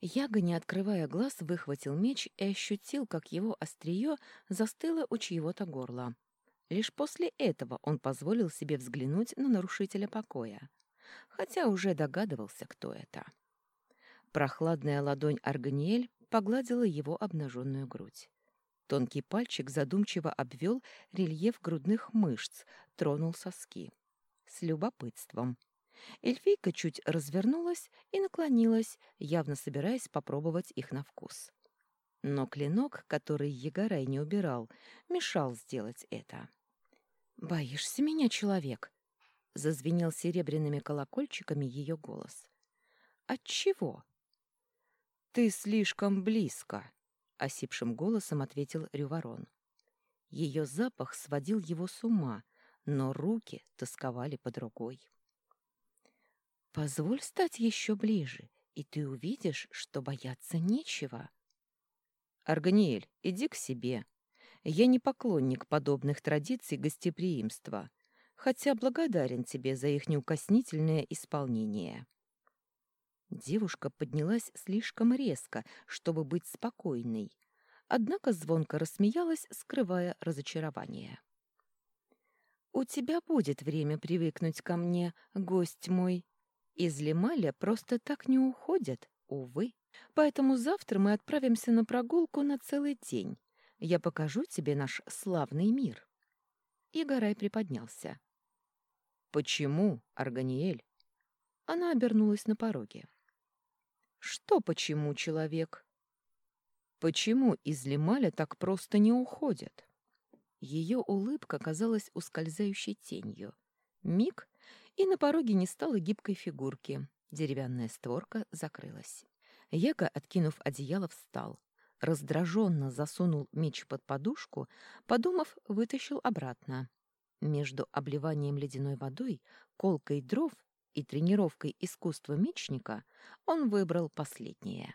Яга, не открывая глаз, выхватил меч и ощутил, как его острие застыло у чьего-то горла. Лишь после этого он позволил себе взглянуть на нарушителя покоя, хотя уже догадывался, кто это. Прохладная ладонь Арганиэль погладила его обнаженную грудь. Тонкий пальчик задумчиво обвел рельеф грудных мышц, тронул соски. С любопытством. Эльфийка чуть развернулась и наклонилась, явно собираясь попробовать их на вкус. Но клинок, который Егорай не убирал, мешал сделать это. «Боишься меня, человек?» — зазвенел серебряными колокольчиками ее голос. «Отчего?» «Ты слишком близко», — осипшим голосом ответил Рюворон. Ее запах сводил его с ума, но руки тосковали по другой. «Позволь стать еще ближе, и ты увидишь, что бояться нечего». «Арганиэль, иди к себе», я не поклонник подобных традиций гостеприимства, хотя благодарен тебе за их неукоснительное исполнение. Девушка поднялась слишком резко, чтобы быть спокойной, однако звонко рассмеялась, скрывая разочарование. «У тебя будет время привыкнуть ко мне, гость мой. Из Лемаля просто так не уходят, увы. Поэтому завтра мы отправимся на прогулку на целый день, я покажу тебе наш славный мир». Игорай приподнялся. «Почему, Арганиэль?» Она обернулась на пороге. «Что почему, человек?» «Почему из Лемаля так просто не уходят?» Ее улыбка казалась ускользающей тенью. Миг, и на пороге не стало гибкой фигурки. Деревянная створка закрылась. Яга, откинув одеяло, встал раздраженно засунул меч под подушку, подумав, вытащил обратно. Между обливанием ледяной водой, колкой дров и тренировкой искусства мечника он выбрал последнее.